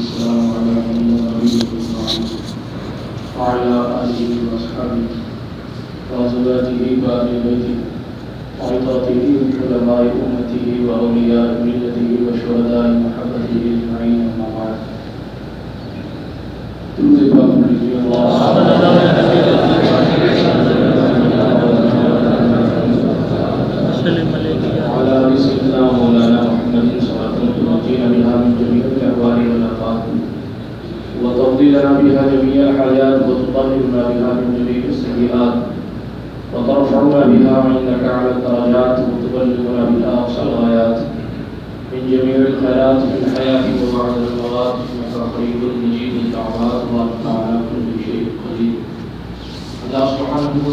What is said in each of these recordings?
والسلام على من وعلى آله وأصحابه وأزواجه وآل بيته وعطاته وعلماء أمته وأولياء ملته وشهداء محبته أجمعين أما بعد. درود پاک بھیجیے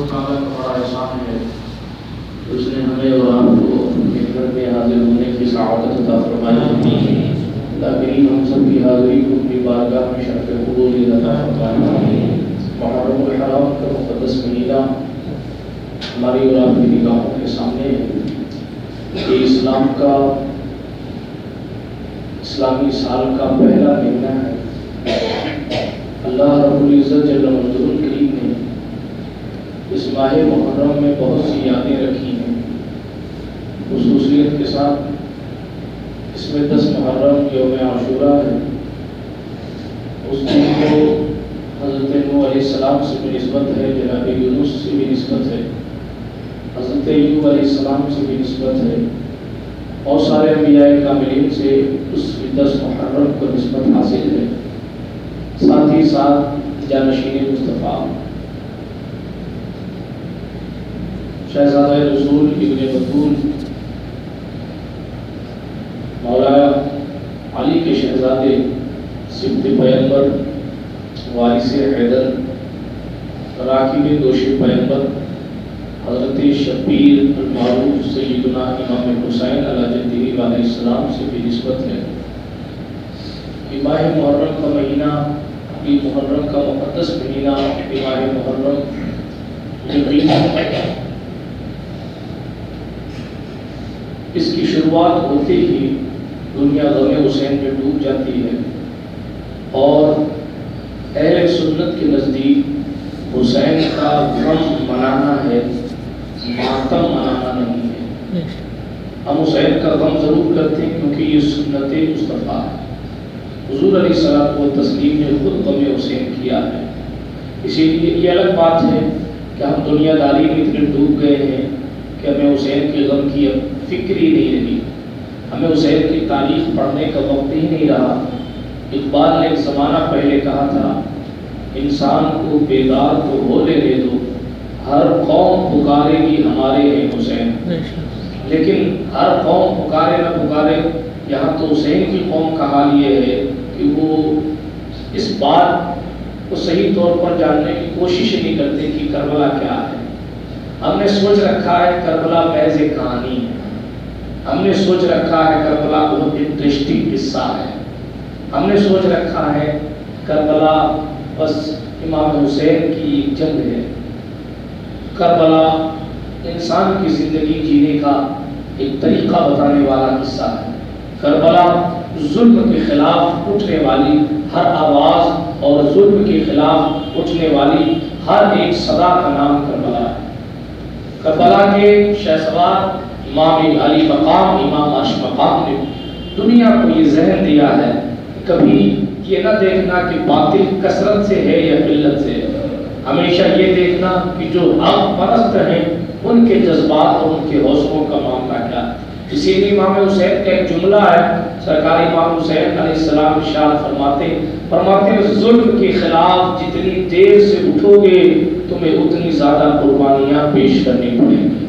تعالیٰ کا بڑا احسان ہے۔ اس نے ہمیں اور آپ کو اپنے گھر میں حاضر ہونے کی سعادت عطا فرمائی۔ اللہ کریم ہم سب کی حاضری کو اپنی بارگاہ میں شرف قبول عطا فرمائے محرم الحرام کا مقدس مہینہ ہماری اور آپ کی نگاہوں کے سامنے ہے۔ یہ اسلام کا اسلامی سال کا پہلا مہینہ ہے۔ اللہ رب العزت جل مجدور الکریم نے اس ماہ محرم میں بہت سی یادیں رکھی ہیں۔ خصوصیت کے ساتھ اس میں دس محرم یوم عاشورہ ہے۔ اس دن کو حضرت نو علیہ السلام سے بھی نسبت ہے، جناب یونس سے بھی نسبت ہے۔ حضرت ایوب علیہ السلام سے بھی نسبت ہے۔ اور سارے انبیاء کاملین سے اس دس محرم کو نسبت حاصل ہے۔ ساتھ ہی ساتھ جانشین مصطفیٰ۔ شہزادہ رسول ابن بطول مولانا علی کے شہزادے سبت پیمبر وارث حیدر راکب دوش پیمبر حضرت شبیر المعروف، سیدنا امام حسین علیہ جدی علیہ السلام سے بھی نسبت ہے۔ یہ ماہ محرم کا مہینہ یہ محرم کا مقدس مہینہ یہ ماہ محرم جو اس کی شروعات ہوتے ہی دنیا غم حسین میں ڈوب جاتی ہے اور اہل سنت کے نزدیک حسین کا غم منانا ہے، ماتم منانا نہیں ہے۔ ہم حسین کا غم ضرور کرتے ہیں کیونکہ یہ سنت مصطفیٰ ہے۔ حضور علیہ السلام و تسلیم نے خود غم حسین کیا ہے۔ اسی لیے یہ الگ بات ہے کہ ہم دنیا داری میں اتنے ڈوب گئے ہیں کہ ہمیں حسین کے غم کی فکر ہی نہیں رہی۔ ہمیں حسین کی تاریخ پڑھنے کا وقت ہی نہیں رہا۔ اقبال نے ایک زمانہ پہلے کہا تھا، انسان کو بیدار تو ہو لے دے دو، ہر قوم پکارے گی ہمارے ہیں حسین۔ لیکن ہر قوم پکارے نہ پکارے، یہاں تو حسین کی قوم کا حال یہ ہے کہ وہ اس بات کو صحیح طور پر جاننے کی کوشش نہیں کرتے کہ کربلا کیا ہے۔ ہم نے سوچ رکھا ہے، کربلا محض کہانی ہے۔ ہم نے سوچ رکھا ہے کربلا بہت انٹرسٹنگ قصہ ہے۔ ہم نے سوچ رکھا ہے کربلا بس امام حسین کی جنگ ہے۔ کربلا انسان کی زندگی جینے کا ایک طریقہ بتانے والا قصہ ہے۔ کربلا ظلم کے خلاف اٹھنے والی ہر آواز اور ظلم کے خلاف اٹھنے والی ہر ایک صدا کا نام کربلا ہے۔ کربلا کے شہسوار امام علی مقام، امام عش مقام نے دنیا کو یہ ذہن دیا ہے کبھی یہ نہ دیکھنا کہ باطل کثرت سے ہے یا قلت سے ہے۔ ہمیشہ یہ دیکھنا کہ جو حق پرست ہیں، ان کے جذبات اور ان کے حوصلوں کا معاملہ کیا۔ اسی لیے امام حسین کا ایک جملہ ہے سرکار امام حسین علیہ السلام ارشاد فرماتے فرماتے ہیں، ظلم کے خلاف جتنی دیر سے اٹھو گے، تمہیں اتنی زیادہ قربانیاں پیش کرنی پڑیں گی۔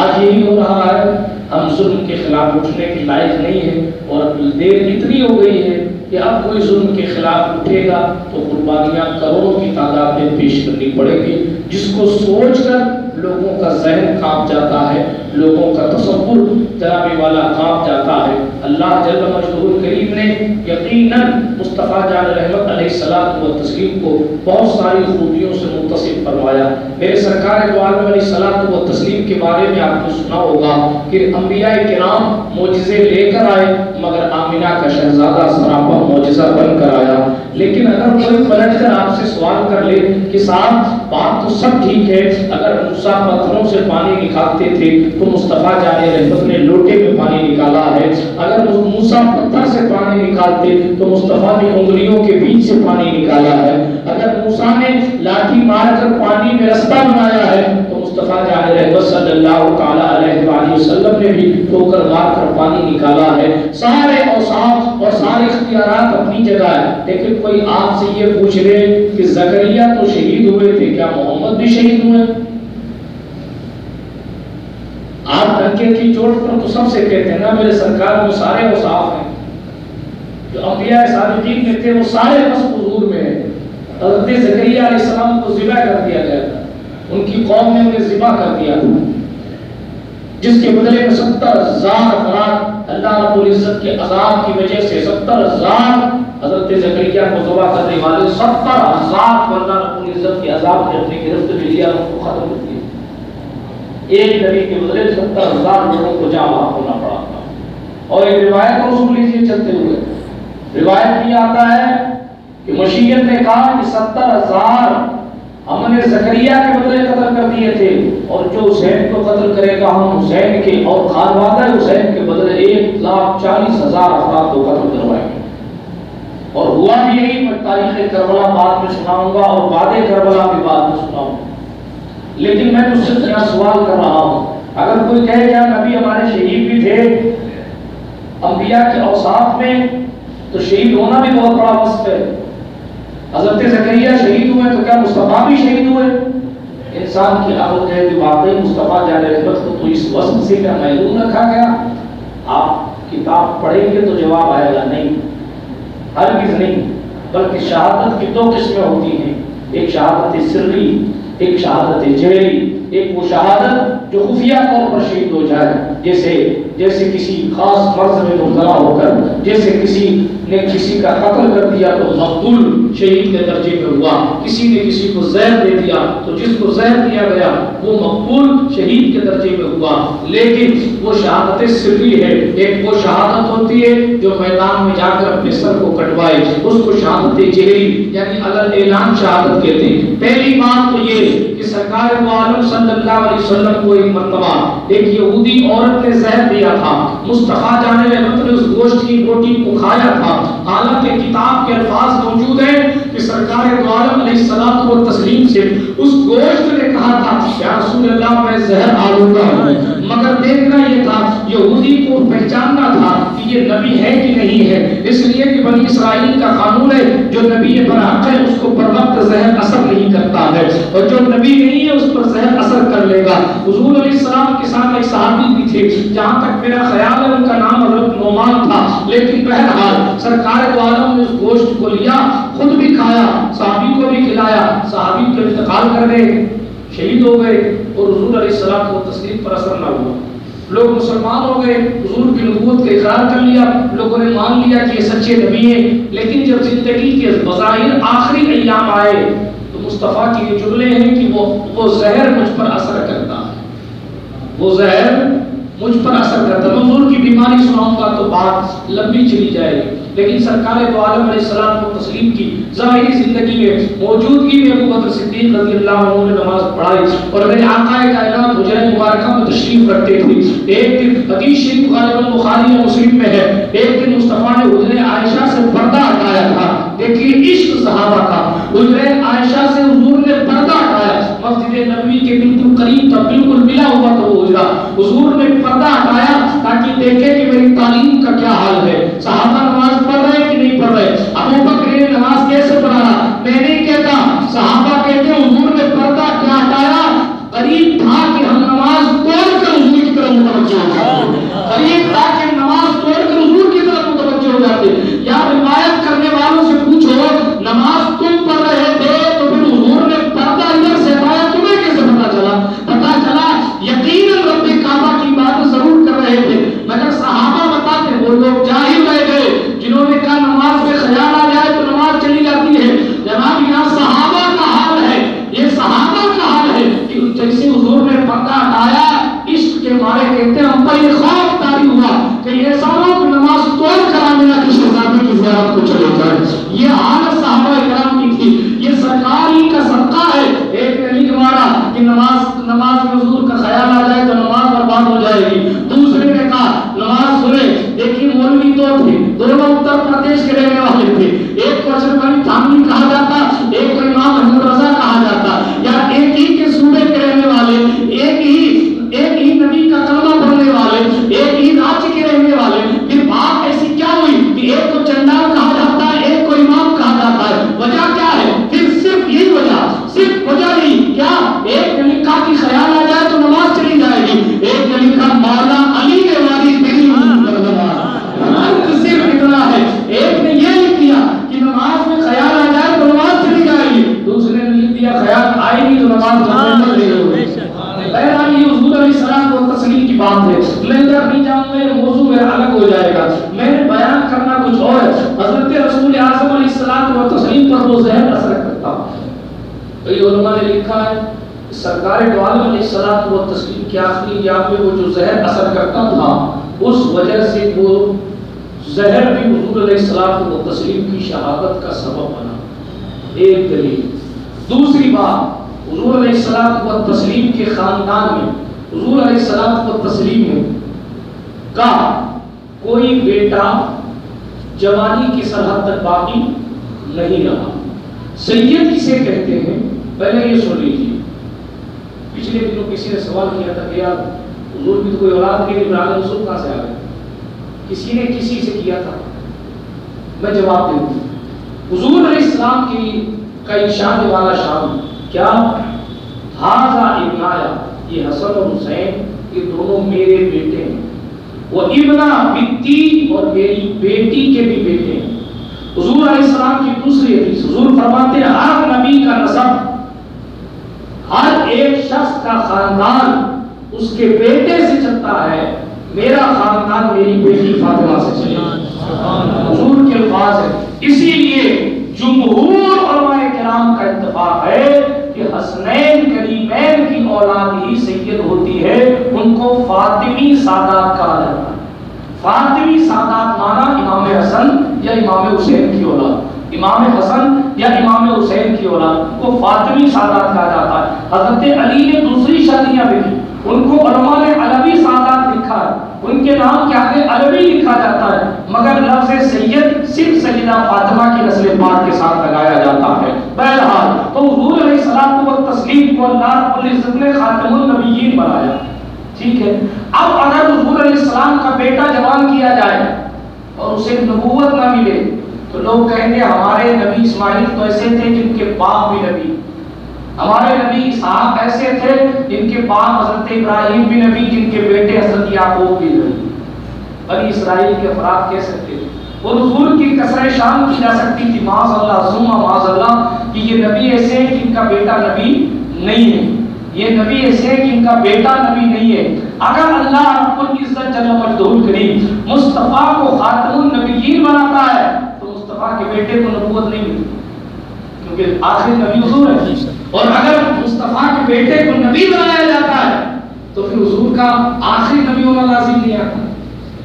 آج یہی ہو رہا ہے، ہم ظلم کے خلاف اٹھنے کے لائق نہیں ہیں اور دیر اتنی ہو گئی ہے کہ اب کوئی ظلم کے خلاف اٹھے گا تو قربانیاں کروڑوں کی تعداد میں پیش کرنی پڑے گی، جس کو سوچ کر لوگوں کا ذہن کانپ جاتا ہے، لوگوں کا تصور جناب والا کام جاتا ہے۔ اللہ جل مجدور کریم نے یقیناً مصطفیٰ جان رحمت علیہ السلام و تسلیم کو بہت ساری خوبیوں سے متصف فرمایا۔ میرے سرکار دو عالم علیہ السلام و تسلیم کے بارے میں آپ نے سنا ہوگا کہ انبیاء کرام معجزے لے کر آئے، مگر آمینہ کا شہزادہ سراپا معجزہ بن کر آیا۔ لیکن اگر کوئی پلٹ کر آپ سے سوال کر لے کہ صاحب، بات تو سب ٹھیک ہے، اگر موسیٰ پتھروں سے پانی نکالتے تھے تو مصطفیٰ جانے رحمت نے لوٹے میں پانی نکالا ہے۔ اگر موسیٰ پتھر سے پانی نکالتے تو مصطفیٰ نے انگلیوں کے بیچ سے پانی نکالا ہے۔ اگر موسیٰ نے لاٹھی مار کر پانی میں رستہ بنایا ہے تو مصطفیٰ جان رحمت صلی اللہ تعالیٰ علیہ وآلہ وسلم نے بھی ٹھوکر مار کر پانی نکالا ہے۔ سارے اوصاف اور سارے اختیارات اپنی جگہ ہے لیکن کوئی آپ سے یہ پوچھ لے کہ زکریہ تو شہید ہوئے تھے، کیا محمد بھی شہید ہوئے؟ آپ ڈنکے کی چوٹ پر تو سب سے کہتے ہیں نا میرے سرکار میں سارے اوصاف ہیں۔ جو انبیاء صادقین میں تھے، وہ سارے بس حضور میں ہیں۔ حضرت زکریہ علیہ السلام کو ذبح کر دیا گیا تھا۔ ان کی قوم نے انہیں ذبح کر دیا۔ جس کے بدلے میں ستر ہزار افراد اللہ رب العزت کے عذاب کی وجہ سے ستر ہزار حضرت زکریہ کو ذبح کرنے والے ستر ہزار کو اللہ رب العزت کے عذاب نے اپنی گرفت میں لیا ان کو ختم کر دیا۔ ایک نبی کے بدلے ستر ہزار لوگوں کو جامع ہونا پڑا۔ تھا اور ایک روایت کو سن لیجیے چلتے ہوئے۔ روایت بھی آتا ہے کہ مشیت نے کہا کہ ستر ہزار ہم نے زکریہ کے بدلے قتل کر دیے تھے اور جو حسین کو قتل کرے گا ہم حسین کے اور خانوادہ حسین کے بدلے ایک لاکھ چالیس ہزار افراد کو قتل کروائیں گے۔ اور ہوا بھی یہی، میں تاریخ کربلا بعد میں سناؤں گا اور بعد کربلا بھی بعد میں سناؤں گا۔ لیکن میں تجھ سے یہاں سوال کر رہا ہوں۔ اگر کوئی کہے کیا ہاں، نبی ہمارے شہید بھی تھے، انبیاء کے اوصاف میں تو شہید ہونا بھی بہت بڑا وصف ہے۔ حضرت زکریہ شہید ہوئے تو کیا مصطفیٰ بھی شہید ہوئے؟ انسان کی عقل ہے کہ واقعی مصطفیٰ جان رحمت کو تو اس وصف سے کیا محروم رکھا گیا؟ آپ کتاب پڑھیں گے تو جواب آئے گا نہیں، ہرگز نہیں، بلکہ شہادت کی دو قسمیں ہوتی ہیں۔ ایک شہادت سری، ایک شہادت جہری ایک وہ شہادت جو خفیہ طور پر شہید ہو جائے، جیسے جیسے کسی خاص مرض میں مبتلا ہو کر، جیسے کسی نے کسی کا قتل کر دیا تو مقبول شہید کے درجے میں ہوا، کسی نے کسی کو زہر دے دیا تو جس کو زہر دیا گیا، وہ مقبول شہید کے درجے میں ہوا۔ لیکن وہ شہادت سری ہے۔ ایک وہ شہادت ہوتی ہے جو میدان میں جا کر اپنے سر کو کٹوائے۔ اس کو شہادت جہری یعنی اللہ اعلان شہادت کہتے ہیں۔ پہلی بات تو یہ کہ سرکار عالم صلی اللہ علیہ وسلم کو ایک مرتبہ ایک یہودی عورت نے زہر دیا۔ لیا تھا؟ مصطفیٰ جانے رحمت نے اس گوشت کی روٹی کو کھایا تھا۔ حالانکہ کتاب کے الفاظ موجود ہیں کہ سرکار دو عالم علیہ السلام کو تسلیم سے اس گوشت نے کہا تھا یا رسول اللہ میں زہر آلوں گا مگر دیکھنا یہ تھا یہودی کو پہچاننا تھا کہ یہ نبی ہے کہ نہیں ہے؟ اس لیے کہ بنی اسرائیل کا قانون ہے، جو نبی پر حق ہے اس کو پر وقت زہر اثر نہیں کرتا ہے۔ اور جو نبی نہیں ہے، اس پر زہر اثر کر لے گا۔ حضور علیہ السلام کے ساتھ ایک صحابی بھی تھے۔ جہاں تک میرا خیال ہے، ان کا نام حضرت نعمان تھا۔ لیکن بہرحال سرکار دو عالم نے اس گوشت کو لیا، خود بھی کھایا، صحابی کو بھی کھلایا۔ صحابی کو انتقال کر گئے، شہید ہو گئے اور حضور علیہ السلام کو تسلیم پر اثر نہ ہوا۔ لوگ مسلمان ہو گئے، حضور کی نبوت کا اقرار کر لیا، لوگوں نے مان لیا کہ یہ سچے نبی ہیں، لیکن جب زندگی کے بظاہر آخری ایام آئے، تو مصطفیٰ کے یہ جملے ہیں کہ وہ وہ زہر مجھ پر اثر کرتا ہے۔ وہ زہر مجھ پر اثر کرتا ہے۔ میں حضور کی بیماری سناؤں گا تو بات لمبی چلی جائے گی۔ لیکن سرکار دو عالم علیہ السلام کو تسلیم کی، ظاہری زندگی میں موجودگی میں ابو بکر صدیق رضی اللہ عنہ نے نماز پڑھائی اور میرے آقا کائنات حجرہ مبارکہ میں تشریف رکھتے تھے۔ ایک دن حدیث شریف غالب البخاری اور مسلم میں ہے۔ ایک دن مصطفیٰ نے حجرہ عائشہ سے پردہ ہٹایا تھا۔ دیکھیے عشق صحابہ کا۔ حجرہ عائشہ سے حضور نے پردہ ہٹایا۔ مسجد نبوی کے بالکل قریب تھا بالکل ملا ہوا تھا وہ حجرہ۔ حضور نے پردہ ہٹایا۔ آخری یا پہ وہ جو زہر اثر کرتا تھا، اس وجہ سے وہ زہر بھی حضور علیہ السلام و تسلیم کی شہادت کا سبب بنا۔ ایک دلیل۔ دوسری بات، حضور علیہ السلام و تسلیم کے خاندان میں، حضور علیہ السلام و تسلیم میں کا کوئی بیٹا جوانی کی سرحد تک باقی نہیں رہا۔ سید کسے کہتے ہیں، پہلے یہ سن لیجیے پچھلے دنوں کسی نے سوال کیا تھا کہ یار حضور کی کوئی اولاد نہیں ابراہیم رسول کہاں سے آ گئے؟ کسی نے کسی سے کیا تھا؟ میں جواب دوں. حضور علیہ السلام کی کا شان والا شان کیا؟ ہاضا ابنایا، یہ حسن اور حسین، یہ دونوں میرے بیٹے ہیں۔ وہ ابنا بتی اور میری بیٹی کے بھی بیٹے ہیں۔ حضور علیہ السلام کی دوسری حدیث، حضور فرماتے ہیں، ہر نبی کا نسب ہر ایک شخص کا خاندان اس کے بیٹے سے چلتا ہے، میرا خاندان میری بیٹی فاطمہ سے چلے۔ حضور کے الفاظ ہے۔ اسی لیے جمہور علماء کرام کا اتفاق ہے کہ حسنین کریمین کی اولاد ہی سید ہوتی ہے۔ ان کو فاطمی سادات کہا جاتا ہے۔ فاطمی سادات مانا امام حسن یا امام حسین کی اولاد؟ امام حسن یا امام حسین کی اولاد؟ کو فاطمی سادات کہا جاتا ہے۔ حضرت علی نے دوسری شادیاں بھی کی۔ ان کو علماء نے علوی سادات لکھا ہے۔ ان کے نام کے آگے علوی لکھا جاتا ہے، مگر لفظ سید صرف سیدہ فاطمہ کی نسل پاک کے ساتھ لگایا جاتا ہے۔ بہرحال، تو حضور علیہ السلام کو تسلیم کو اللہ رب العزت نے خاتم النبیین بنایا۔ ٹھیک ہے۔ اب اگر حضور علیہ السلام کا بیٹا جوان کیا جائے اور اسے نبوت نہ ملے، تو لوگ کہیں گے، ہمارے نبی اسماعیل تو ایسے تھے جن کے باپ بھی نبی۔ ہمارے نبی اسحاق ایسے تھے جن کے باپ حضرت ابراہیم بھی نبی، جن کے بیٹے حضرت یعقوب بھی نبی۔ بنی اسرائیل کے افراد کہہ سکتے تھے۔ اور حضور کی کثر شان کی جا سکتی تھی معاذ اللہ زما معاذ اللہ کہ یہ نبی ایسے ہیں جن کا بیٹا نبی نہیں ہے۔ یہ نبی ایسے ہیں جن کا بیٹا نبی نہیں ہے۔ اگر اللہ رب العزت جل مجدول کریم مصطفیٰ کو خاتم النبیین بناتا ہے، تو مصطفیٰ کے بیٹے کو نبوت نہیں ملتی، کیونکہ آخر نبی حضور ہے۔ اور اگر مصطفیٰ کے بیٹے کو نبی بنایا جاتا ہے، تو پھر حضور کا آخری نبی ہونا لازم نہیں آتا۔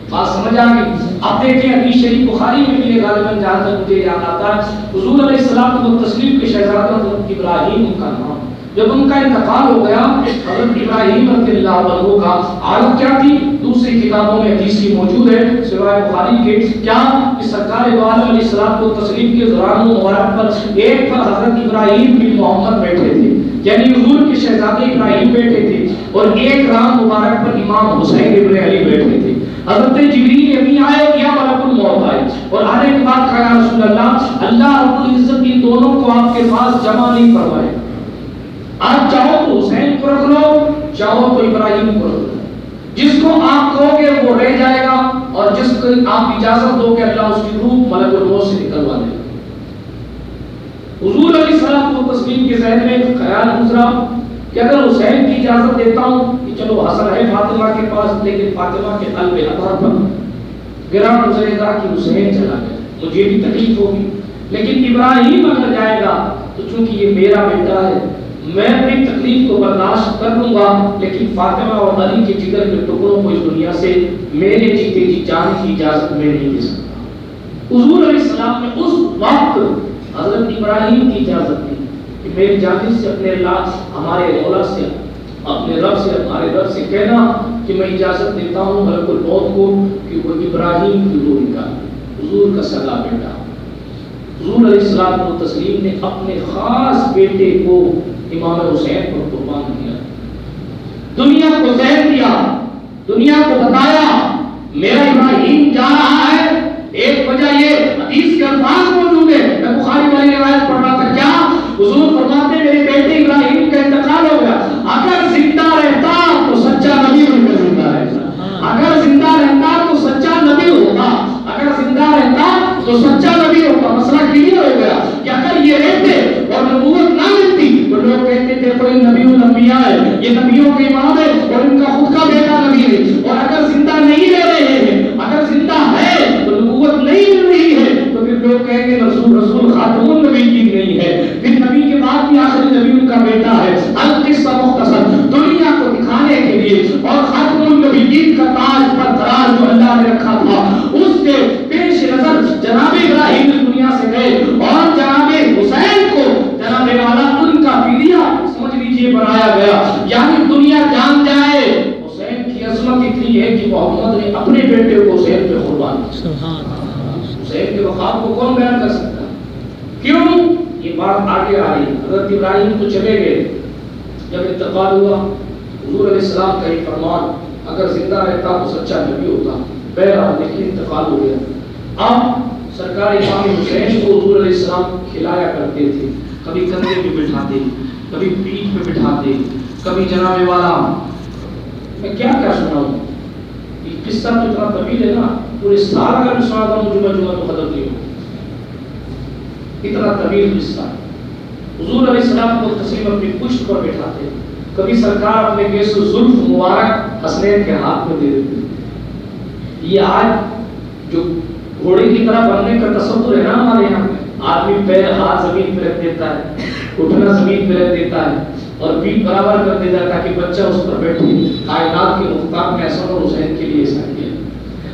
بات سمجھ آ گئی؟ اب دیکھیں، حدیث شریف بخاری میں بھی یہ غالباً جہاں تک مجھے یاد آتا ہے، حضور علیہ السلام کو تسلیم کے شہزادہ ابراہیم ان کا نام۔ جب ان کا انتقال ہو گیا حضرت ابراہیم رضی اللہ عنہ کا حالت کیا تھی؟ دوسری کتابوں میں حدیث کی موجود ہے، سوائے بخاری کے۔ کیا کہ سرکار دو عالم علیہ السلام کو تسلیم کے دوران مبارک پر ایک پر حضرت ابراہیم بن محمد بیٹھے تھے؟ یعنی حضور کے شہزادے ابراہیم بیٹھے تھے اور ایک رام مبارک پر امام حسین ابن علی بیٹھے تھے۔ حضرت جبریل امی آئے یا ملک الموت آئے۔ اور آنے کے بعد کہا رسول اللہ اللہ رب العزت ان دونوں کو آپ کے پاس جمع نہیں کروائے آپ چاہو تو حسین کو رکھ لو، چاہو تو ابراہیم کو رکھ لو۔ جس کو آپ کہو گے وہ رہ جائے گا، اور جس کو آپ اجازت دو گے، اللہ اس کی روح ملک الموت سے نکلوا دے گا۔ حضور علیہ السلام کو تسلیم کے ذہن میں خیال گزرا کہ اگر حسین کی اجازت دیتا ہوں کہ چلو حسن ہے فاطمہ کے پاس، لیکن فاطمہ کے قلب اطہر پر گرا گزرے گا کہ حسین چلا گیا۔ مجھے بھی تکلیف ہوگی، لیکن ابراہیم اگر جائے گا تو چونکہ یہ میرا بیٹا ہے میں اپنی تکلیف کو برداشت کر لوں گا، لیکن فاطمہ اور علی کے جگر کے ٹکڑوں کو اس دنیا سے میرے جیتے جی جان کی اجازت میں نہیں دے سکتا۔ حضور علیہ السلام نے اس وقت حضرت ابراہیم کی اجازت دی کہ میری جانب سے اپنے اللہ ہمارے مولا سے، اپنے رب سے، ہمارے رب سے کہنا کہ میں اجازت دیتا ہوں ملک الموت کو کہ وہ ابراہیم کی روح کا حضور کا سگا بیٹا۔ حضور علیہ السلام و تسلیم نے اپنے خاص بیٹے کو امام حسین پر قربان کیا دنیا کو زہر دیا، دنیا کو بتایا، میرا ابراہیم جا رہا ہے، ایک وجہ یہ، حدیث کے الفاظ موجود ہے میں بخاری والی روایت پڑھ رہا تھا کیا حضور فرماتے میرے بیٹے ابراہیم کا انتقال ہو گیا۔ اگر زندہ رہتا تو سچا نبی بن کر زندہ رہتا۔ اگر زندہ رہتا تو سچا نبی ہوتا۔ اگر زندہ رہتا تو سچا یہ نبیوں کے امام ہے اور ان کا خود کا بیٹا نبی ہے اور اگر زندہ نہیں رہ رہے ہیں اگر زندہ ہے تو نبوت نہیں مل رہی ہے تو پھر لوگ کہیں گے رسول رسول خاتم النبی کی نہیں ہے پھر نبی کے بعد بھی آخری نبی ان کا بیٹا ہے القصہ مختصر دنیا کو دکھانے کے لیے اور خاتم النبیین کا تاج پر تراج جو اللہ نے رکھا تھا اس کے پیش نظر جناب ابراہیم اس دنیا سے گئے اور جناب حسین کو جناب والا ان کا فدیہ سمجھ لیجیے بنایا گیا یعنی دنیا جان جائے حسین کی عظمت اتنی ہے کہ محمد نے اپنے بیٹے کو حسین پہ قربان کیا حسین کے وقار کو کون بیان کر سکتا کیوں یہ بات آگے آ رہی حضرت ابراہیم تو چلے گئے جب انتقال ہوا حضور علیہ السلام کا یہ فرمان اگر زندہ رہتا تو سچا نبی ہوتا۔ بہرحال لیکن انتقال ہو گیا۔ اب سرکار امام حسین کو حضور علیہ السلام کھلایا کرتے تھے۔ کبھی کندھے پہ بٹھاتے، کبھی پیٹھ پہ بٹھاتے، کبھی جناب والا۔ میں کیا کیا سناؤں یہ قصہ تو اتنا طویل ہے نا۔ پورے سال اگر میں سنا تھا جمعہ جمعہ تو ختم نہیں ہو اتنا طویل قصہ۔ حضور علیہ السلام کو تسلیم اپنی پشت پر بٹھاتے۔ کبھی سرکار اپنے کیس زلف مبارک حسنین کے ہاتھ میں دے دیتے یہ آج جو گھوڑے کی طرح بننے کا تصور ہے نا ہمارے یہاں، آدمی پیر ہاتھ زمین پہ رکھ دیتا ہے، اٹھنا زمین پہ رکھ دیتا ہے اور پیٹ برابر کر دیتا ہے تاکہ بچہ اس پر بیٹھے۔ کائنات کے مختار نے حسن اور حسین کے لیے ایسا کیا۔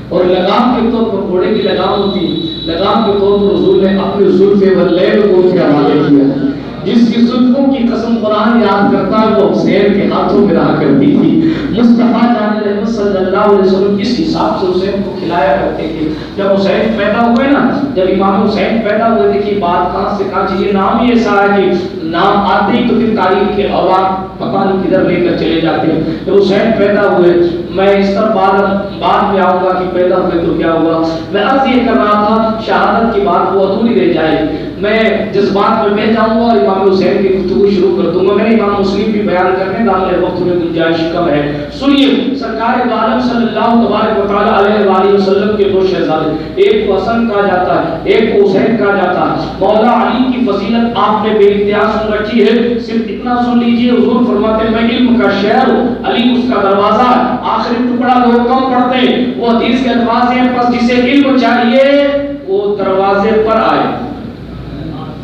اور لگام کے طور پر گھوڑے کی لگام ہوتی لگام کے طور پر حضور نے اپنے زلف واللیل کو کے حوالے کیا۔ جس کی زلفوں کی قسم قرآن یاد کرتا ہے، وہ حسین کے ہاتھوں میں رہا کرتی تھی۔ مصطفیٰ جان رحمت صلی اللہ علیہ وسلم کس حساب سے حسین کو کھلایا کرتے تھے؟ جب حسین پیدا ہوئے نا، جب امام حسین پیدا ہوئے، دیکھیے بات کہاں سے کہاں چاہیے نام ہی ایسا ہے کہ نام آتے ہی تو پھر تاریخ کے اولاد پتہ نہیں کدھر لے کر چلے جاتے ہیں۔ جب حسین پیدا ہوئے میں اس پر بعد بعد میں آؤں گا کہ پیدا ہوئے تو کیا ہوا۔ میں عرض یہ کر رہا تھا، شہادت کی بات وہ ادھوری رہ جائے۔ میں جس جذبات میں بہ جاؤں گا اور امام حسین کی گفتگو شروع کر دوں گا۔ میں نے امام مسلم بھی بیان کرنے کا وقت میں گنجائش کم ہے۔ سنیے، سرکار عالم صلی اللہ تبارک و علیہ وآلہ وسلم کے دو شہزادے، ایک کو حسن کہا جاتا ہے، ایک کو حسین کہا جاتا ہے۔ مولا علی کی فضیلت آپ نے بے انتہا سن رکھی ہے، صرف اتنا سن لیجیے، حضور فرماتے ہیں، میں علم کا شہر ہوں علی اس کا دروازہ، آخری ٹکڑا لوگ کم پڑھتے ہیں وہ حدیث کے الفاظ ہیں، پس جسے علم چاہیے، وہ دروازے پر آئے۔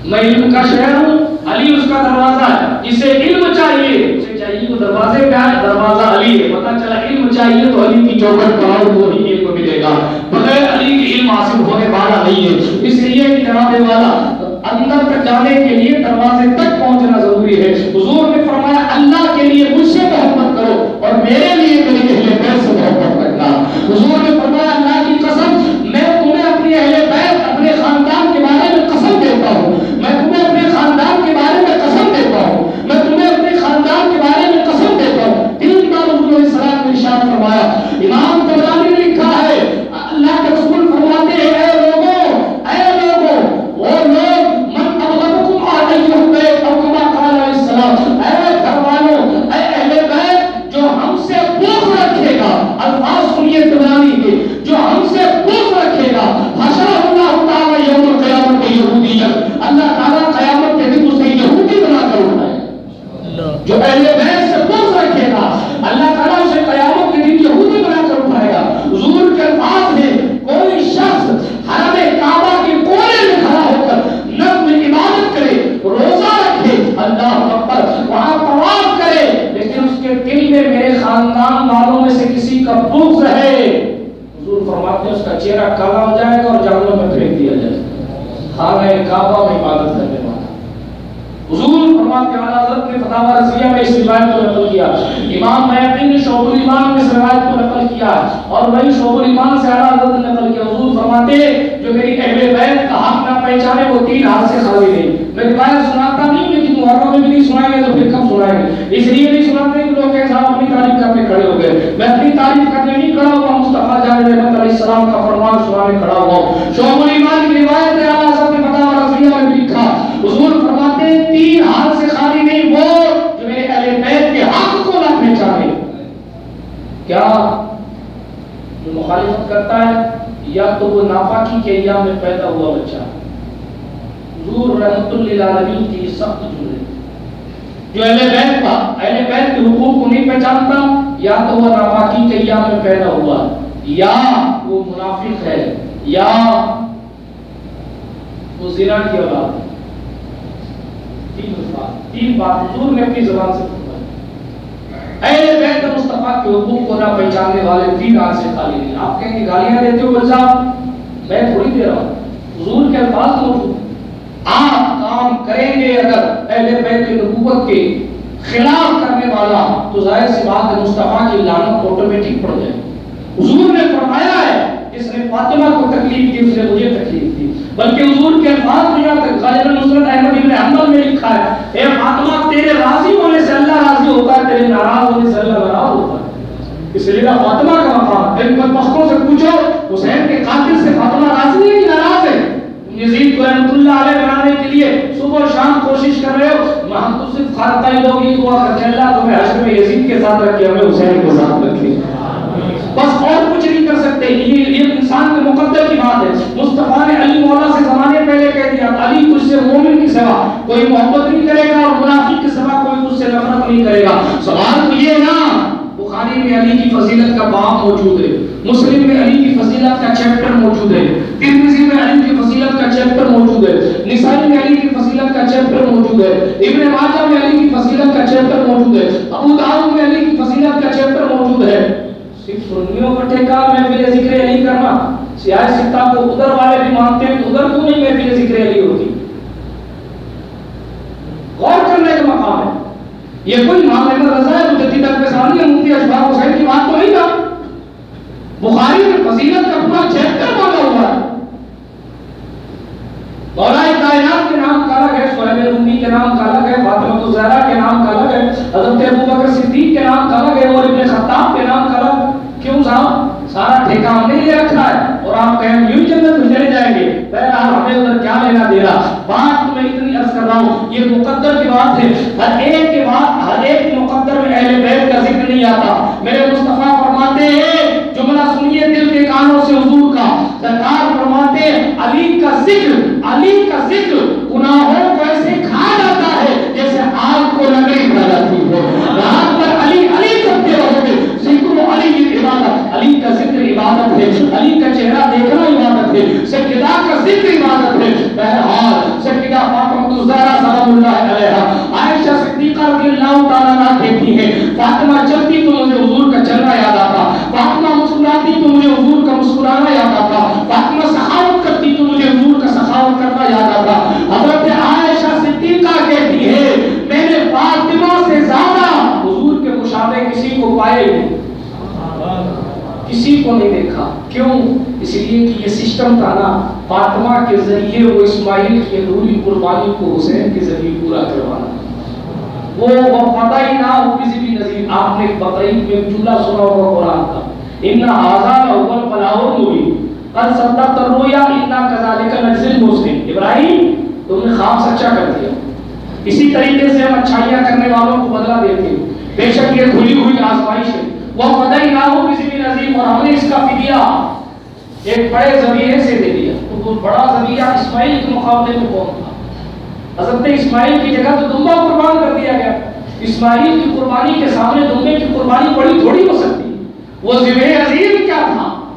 میں علم کا شہر ہوں، علی اس کا دروازہ ہے، جسے علم چاہیے، اسے چاہیے وہ دروازے پہ آئے، دروازہ علی ہے۔ پتہ چلا علم چاہیے تو علی کی چوکٹ پر آؤ تو ہی علم ملے گا۔ بغیر علی کے علم حاصل ہونے والا نہیں ہے۔ اس لیے کہ جناب والا، اندر تک جانے کے لیے دروازے تک پہنچنا ضروری ہے۔ حضور نے فرمایا، اللہ کے لیے اور وہی شعب الایمان سے اعلی حضرت نے نقل کیا حضور فرماتے جو میری اہل بیت کا حق نہ پہچانے، وہ تین ہاتھ سے خالی نہیں میں روایت سناتا نہیں لیکن محرم میں بھی نہیں سنائیں گے تو پھر کب سنائیں گے اس لیے نہیں سناتے کہ لوگ ایسا اپنی تعریف کرنے کھڑے ہو گئے۔ میں اپنی تعریف کرنے نہیں کھڑا ہوا، مصطفیٰ جان رحمت علیہ السلام کا فرمان سنانے کھڑا ہوا ہوں۔ شعب الایمان کی روایت ہے اعلی حضرت نے فتاوی رضیہ میں بھی لکھا۔ حضور فرماتے ہیں، تین ہاتھ سے خالی نہیں، وہ جو میرے اہل بیت کے حق کو نہ پہچانے۔ کیا کرتا ہے یا تو وہ ناپاکی کے ایام میں پیدا ہوا بچہ۔ حضور رحمت للعالمین کی یہ سخت جملے جو اہل بیت کا اہل بیت کے حقوق کو نہیں پہچانتا، یا تو وہ ناپاکی کے ایام میں پیدا ہوا۔ یا وہ منافق ہے، یا وہ زنا کی اولاد۔ تین الفاظ، تین بات حضور نے اپنی زبان سے فرمائی اہل بیت مصطفیٰ کے حقوق کو نہ پہچاننے والے تین آج سے خالی نہیں آپ کہیں گے گالیاں دیتے ہو صاحب میں تھوڑی دے رہا ہوں۔ حضور کے الفاظ موجود ہیں۔ آپ کام کریں گے اگر اہل بیت نبوت کے خلاف کرنے والا تو ظاہر سی بات ہے مصطفیٰ کی لعنت آٹومیٹک پڑ جائے۔ حضور نے فرمایا ہے جس نے فاطمہ کو تکلیف دی، اس نے مجھے تکلیف دی۔ بلکہ حضور کے الفاظ میں یہاں تک غالب نصرت احمد ابن حنبل میں لکھا ہے، اے فاطمہ، تیرے راضی ہونے سے اللہ راضی ہوتا ہے، تیرے ناراض ہونے سے اللہ ناراض ہوتا ہے۔ اس لیے فاطمہ کا مقام ہے ان بدبختوں سے پوچھو، حسین کے قاتل سے فاطمہ راضی ہے کہ ناراض ہے؟ یزید کو رحمت اللہ علیہ بنانے کے لیے صبح و شام کوشش کر رہے ہو ہم تو صرف خاطہ ہی لوگ یہ دعا کرتے ہیں، اللہ تمہیں حشر میں یزید کے ساتھ رکھے، ہمیں حسین کے ساتھ رکھے۔ بس اور کچھ نہیں کر سکتے۔ یہ یہ انسان کے مقدر کی بات ہے۔ مصطفیٰ نے علی مولا سے زمانے پہلے کہہ دیا، علی تجھ سے مومن کی سوا کوئی محبت نہیں کرے گا اور منافق کی سوا کوئی تجھ سے نفرت نہیں کرے گا۔ سوال تو یہ نا، بخاری میں علی کی فضیلت کا باب موجود ہے۔ مسلم میں علی کی فضیلت کا چیپٹر موجود ہے۔ ترمذی میں علی کی فضیلت کا چیپٹر موجود ہے۔ نسائی میں علی کی فضیلت کا چیپٹر موجود ہے۔ ابن ماجہ میں علی کی فضیلت کا چیپٹر موجود ہے۔ ابو داؤد میں علی کی فضیلت کا چیپٹر موجود ہے۔ صرف سنیوں کا ٹھیکہ محفل ذکر علی کرنا۔ سیاہ سکتا کو ادھر والے بھی مانتے ہیں تو ادھر کیوں نہیں محفل ذکر علی ہوتی؟ غور کرنے کا مقام ہے۔ یہ کوئی امام احمد رضا ہے مجدد الفسانی مفتی اشفاق حسین کی بات تو نہیں تھا۔ بخاری میں فضیلت کا پورا چیپٹر باندھا ہوا ہے۔ مولا کائنات کے نام کا الگ ہے سہیل رومی کے نام کا الگ ہے، فاطمہ الزہرا کے نام کا الگ ہے، حضرت ابو بکر صدیق کے نام کا الگ ہے اور ابن خطاب کے نام کا الگ کیوں صاحب سارا ٹھیکہ ہم نے لے رکھا ہے۔ اور آپ کہیں یوں جنت میں چلے جائیں گے۔ بہرحال ہمیں ادھر کیا لینا دے رہا؟ بات میں اتنی عرض کر رہا ہوں، یہ مقدر کی بات ہے۔ ہر ایک کے بعد ہر ایک مقدر میں اہل بیت کا ذکر نہیں آتا۔ میرے مصطفیٰ فرماتے ہیں، جملہ سنیے دل کے کانوں سے حضور کا۔ سرکار فرماتے ہیں، علی کا ذکر، علی کا ذکر گناہوں کو ایسے کھا جاتا ہے جیسے آگ کو لکڑی کھا جاتی عبادت ہے علی کا چہرہ دیکھنا عبادت ہے۔ سیدہ کا ذکر عبادت ہے۔ بہرحال سیدہ فاطمہ الزہرا سلام اللہ علیہا۔ عائشہ صدیقہ رضی اللہ تعالیٰ عنہ کہتی ہے، فاطمہ چلتی تو مجھے حضور کا چلنا یاد آتا۔ فاطمہ مسکراتی تو مجھے حضور کا مسکرانا یاد آتا۔ فاطمہ سخاوت کرتی تو مجھے حضور کا سخاوت کرنا یاد آتا۔ حضرت عائشہ صدیقہ کہتی ہے میں نے فاطمہ سے زیادہ حضور کے مشابہ کسی کو پائے نہیں کسی کو نہیں دیکھا۔ کیوں؟ اس لیے کہ یہ سسٹم تھا نا، فاطمہ کے ذریعے وہ اسماعیل کی ادھوری قربانی کو حسین کے ذریعے پورا کروانا۔ وہ وفادہ ہی نہ ہو، کسی بھی نظیر۔ آپ نے بقرعید میں چولہا سنا ہوگا قرآن کا۔ ان آزاد اول فلاح مبین قد صدقت الرؤیا انا كذلك نجزي المحسنين ابراہیم، تم نے خواب سچا کر دیا۔ اسی طریقے سے ہم اچھائیاں کرنے والوں کو بدلہ دیتے ہیں۔ بے شک یہ کھلی ہوئی آزمائش ہے۔ وہ فدائی نہ ہو کسی بھی نظیم اور ہم نے اس کا فدیہ ایک بڑے ذریعے سے دے دیا۔ تو وہ بڑا ذریعہ اسماعیل کے مقابلے میں کون تھا؟ حضرت اسماعیل کی جگہ تو دمبا قربان کر دیا گیا۔ اسماعیل کی قربانی کے سامنے دمبے کی قربانی بڑی تھوڑی ہو سکتی۔ وہ ذبح عظیم کیا تھا؟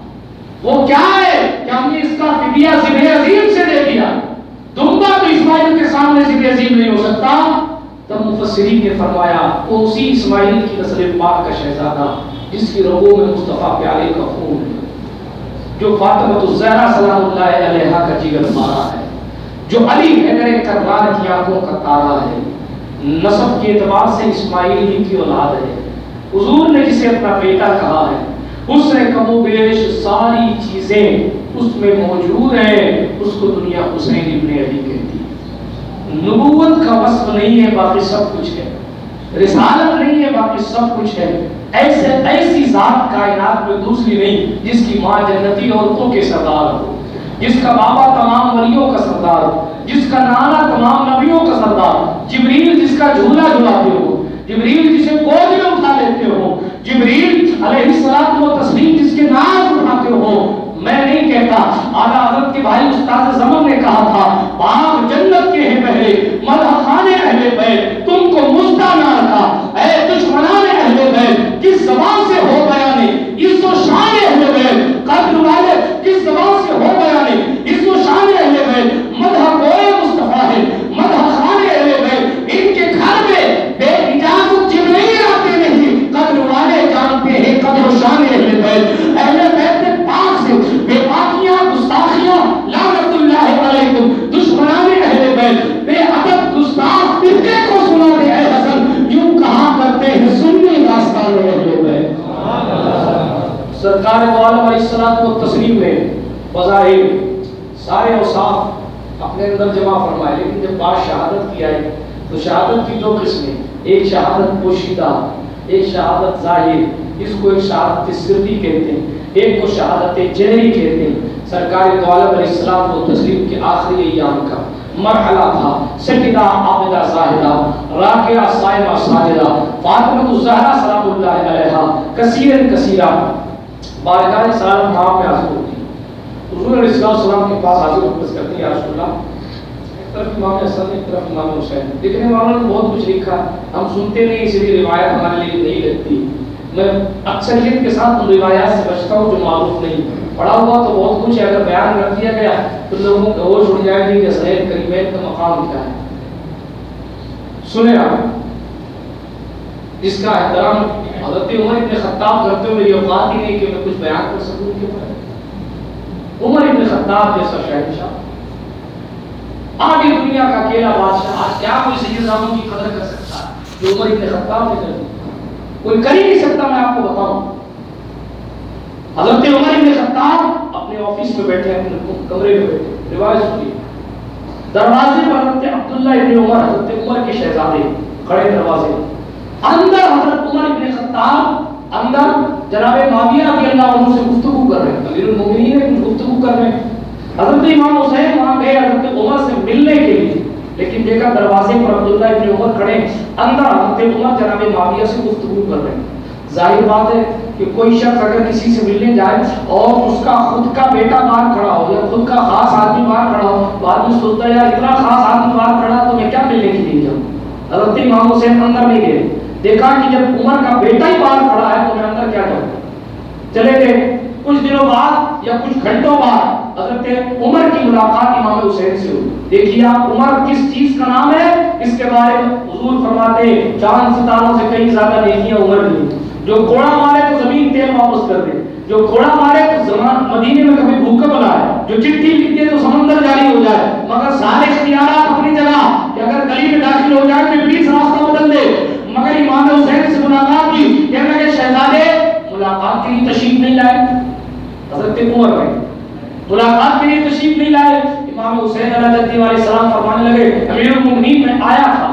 وہ کیا ہے کہ ہم نے اس کا فدیہ ذبح عظیم سے دے دیا؟ دمبا تو اسماعیل کے سامنے ذبح عظیم نہیں ہو سکتا۔ تب مفسرین نے فرمایا وہ اسی اسماعیل کی نسل پاک کا شہزادہ، جس کی رگوں میں مصطفیٰ پیارے کا خون ہے، جو فاطمہ الزہرا سلام اللہ علیہ کا جگر مارا ہے، جو علی حیدر کرار کی آنکھوں کا تارا ہے۔ نصب کے اعتبار سے اسماعیل ہی کی اولاد ہے۔ حضور نے جسے اپنا بیٹا کہا ہے، اس نے کم و بیش ساری چیزیں اس میں موجود ہیں، اس کو دنیا حسین ابن علی کہتی ہے۔ نبوت کا وصف نہیں ہے، باقی سب کچھ ہے۔ رسالت نہیں ہے، باقی سب کچھ ہے۔ ایسے، ایسی ذات کائنات میں دوسری نہیں، جس کی ماں جنتی عورتوں کے سردار ہو۔ جس کا بابا تمام ولیوں کا سردار ہو۔ جس کا نانا تمام نبیوں کا سردار جبریل جس کا جھولا جھلاتے ہو۔ جبریل جسے گود میں اٹھا لیتے ہو۔ جبریل علیہ السلام و تسلیم جس کے نام اٹھاتے ہو۔ میں نہیں کہتا آدھا حضرت کے بھائی استاد زمن نے کہا تھا، باغ جنت کے ہیں پہلے مدح خانے اہل بیت، تم کو مستہ نہ رکھا۔ اے دشمنان اہل بیت، کس زبان سے ہو بیانے اس و شان اہل بیت۔ قدر والے سرکار عالم علیہ السلام کو تسلیم میں بظاہر سارے اوصاف اپنے اندر جمع فرمائے، لیکن جب بات شہادت کی آئی تو شہادت کی دو قسمیں، ایک شہادت پوشیدہ، ایک شہادت ظاہر، اس کو ایک شہادت سری کہتے ہیں، ایک کو شہادت جہری کہتے ہیں۔ سرکار عالم علیہ السلام کو تسلیم کے آخری ایام کا مرحلہ تھا، سجدہ، عابدہ زاہدہ راکعہ، صائمہ، ساجدہ، فاطمہ الزہرا سلام اللہ علیہا کثیر کثیرہ۔ بارگاہ سلام کہاں پہ حاضر ہوتی حضور علیہ السلام السلام کے پاس حاضر ہوتے کرتے ہیں رسول اللہ، ایک طرف امام حسن، ایک طرف امام حسین۔ لکھنے والوں نے بہت کچھ لکھا، ہم سنتے نہیں، اسی لیے روایت ہمارے لیے نہیں لگتی میں اکثریت کے ساتھ ان روایات سے بچتا ہوں جو معروف نہیں۔ پڑھا ہوا تو بہت کچھ ہے، اگر بیان کر دیا گیا تو لوگوں کو ہوش اڑ جائے گی کہ سہیل کریمین کا مقام کیا ہے۔ سنے آپ، جس کا احترام حضرت عمر ابن خطاب کرتے ہوئے میری اوقات ہی نہیں کہ میں کچھ بیان کر سکوں کے بارے عمر ابن خطاب جیسا شہنشاہ آگے دنیا کا اکیلا بادشاہ آج کیا کوئی سید زامن کی قدر کر سکتا ہے؟ جو عمر ابن خطاب نے کر دی کوئی کر ہی نہیں سکتا، میں آپ کو بتاؤں۔ حضرت عمر ابن خطاب اپنے آفس میں بیٹھے، اپنے کمرے میں بیٹھے، روایت سنی۔ دروازے پر حضرت عبداللہ ابن عمر، حضرت عمر کے شہزادے کھڑے دروازے۔ اندر حضرت عمر ابن خطاب اندر جناب معاویہ رضی اللہ عنہ سے گفتگو کر رہے ہیں۔ امیر المومنین ہے گفتگو کر رہے ہیں۔ حضرت امام حسین وہاں گئے حضرت عمر سے ملنے کے لیے، لیکن دیکھا دروازے پر عبداللہ ابن عمر کھڑے اندر حضرت عمر جناب معاویہ سے گفتگو کر رہے ہیں۔ ظاہر بات ہے کہ کوئی شخص اگر کسی سے ملنے جائے اور اس کا خود کا بیٹا باہر کھڑا ہو یا خود کا خاص آدمی باہر کھڑا ہو تو آدمی سوچتا ہے یار اتنا خاص آدمی باہر کھڑا تو میں کیا ملنے کے لیے جاؤں؟ حضرت امام حسین اندر نہیں گئے۔ دیکھا کہ جب عمر کا بیٹا ہی باہر کھڑا ہے تو میں اندر کیا جاؤں چلے گئے۔ کچھ دنوں بعد یا کچھ گھنٹوں بعد حضرت عمر کی ملاقات امام حسین سے ہوئی۔ دیکھیے آپ عمر کس چیز کا نام ہے؟ اس کے بارے میں حضور فرماتے چاند ستاروں سے کئی زیادہ نیکیاں عمر کی جو گھوڑا مارے تو زمین تیل واپس کر دے۔ جو گھوڑا مارے تو زمان مدینے میں کبھی بھوکا بنا ہے۔ جو چٹھی لکھ دے تو سمندر جاری ہو جائے۔ مگر سارے اختیارات اپنی جگہ کہ اگر گلی میں داخل ہو جائے تو پلیز راستہ بدل دے۔ مگر امام حسین سے ملاقات کی کہنے لگے شہزادے ملاقات کے لیے تشریف نہیں لائے، حضرت عمر میں ملاقات کے لیے تشریف نہیں لائے، امام حسین علیہ السلام فرمانے لگے، امیر المؤمنین میں آیا تھا،